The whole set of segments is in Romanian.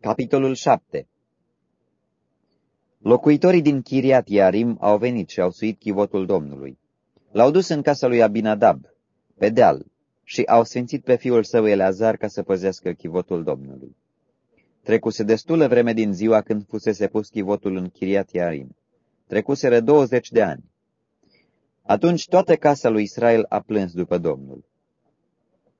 Capitolul 7 Locuitorii din Chiriat Iarim au venit și au suit chivotul Domnului. L-au dus în casa lui Abinadab, pe deal, și au sfințit pe fiul său Eleazar ca să păzească chivotul Domnului. Trecuse destulă vreme din ziua când fusese pus chivotul în Chiriat Iarim. Trecuseră 20 de ani. Atunci toată casa lui Israel a plâns după Domnul.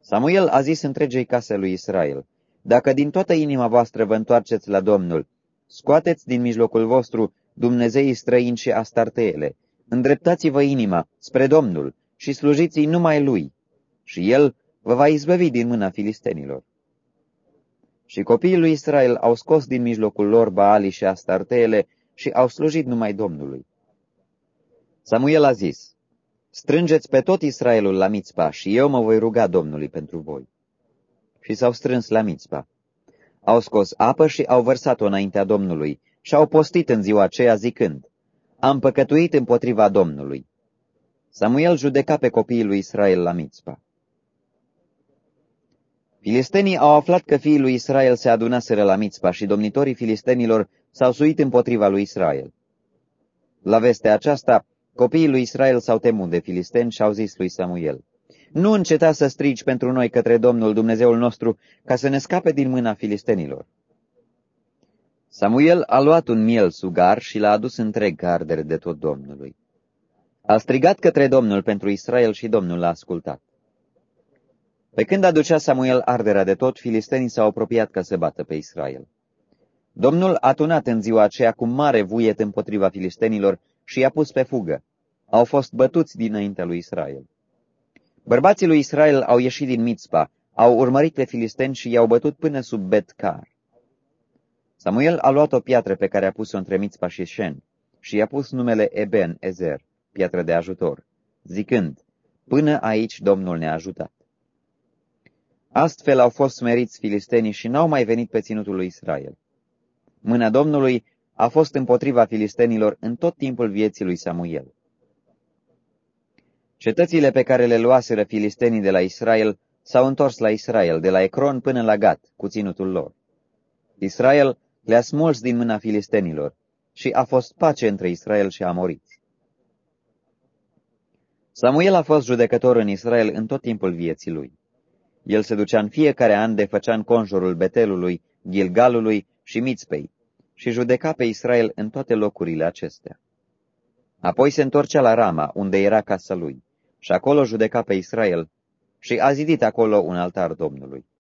Samuel a zis întregei case lui Israel, Dacă din toată inima voastră vă întoarceți la Domnul, scoateți din mijlocul vostru Dumnezeii străini și astarteele, îndreptați-vă inima spre Domnul și slujiți-i numai Lui, și El vă va izbăvi din mâna filistenilor. Și copiii lui Israel au scos din mijlocul lor Baali și astarteele și au slujit numai Domnului. Samuel a zis, Strângeți pe tot Israelul la Mitzpa și eu mă voi ruga Domnului pentru voi. Și s-au strâns la Mitzpa. Au scos apă și au vărsat-o înaintea Domnului și au postit în ziua aceea zicând, Am păcătuit împotriva Domnului. Samuel judeca pe copiii lui Israel la Mitzpa. Filistenii au aflat că fiii lui Israel se adunaseră la Mitzpa și domnitorii filistenilor s-au suit împotriva lui Israel. La vestea aceasta, Copiii lui Israel s-au temut de filisteni și au zis lui Samuel, Nu înceta să strigi pentru noi către Domnul Dumnezeul nostru ca să ne scape din mâna filistenilor. Samuel a luat un miel sugar și l-a adus întreg ca ardere de tot Domnului. A strigat către Domnul pentru Israel și Domnul l-a ascultat. Pe când aducea Samuel arderea de tot, filistenii s-au apropiat ca să bată pe Israel. Domnul a tunat în ziua aceea cu mare vuiet împotriva filistenilor și i-a pus pe fugă. Au fost bătuți dinaintea lui Israel. Bărbații lui Israel au ieșit din Mitzpa, au urmărit pe filisteni și i-au bătut până sub Betcar. Samuel a luat o piatră pe care a pus-o între Mitzpa și Shen și i-a pus numele Eben Ezer, piatră de ajutor, zicând, Până aici Domnul ne-a ajutat. Astfel au fost smeriți filistenii și n-au mai venit pe ținutul lui Israel. Mâna Domnului a fost împotriva filistenilor în tot timpul vieții lui Samuel. Cetățile pe care le luaseră filistenii de la Israel s-au întors la Israel, de la Ecron până la Gat, cu ținutul lor. Israel le-a smuls din mâna filistenilor și a fost pace între Israel și amoriți. Samuel a fost judecător în Israel în tot timpul vieții lui. El se ducea în fiecare an de făcea în conjurul Betelului, Gilgalului și Mitzpei, și judeca pe Israel în toate locurile acestea. Apoi se întorcea la Rama, unde era casa lui, și acolo judeca pe Israel și a zidit acolo un altar Domnului.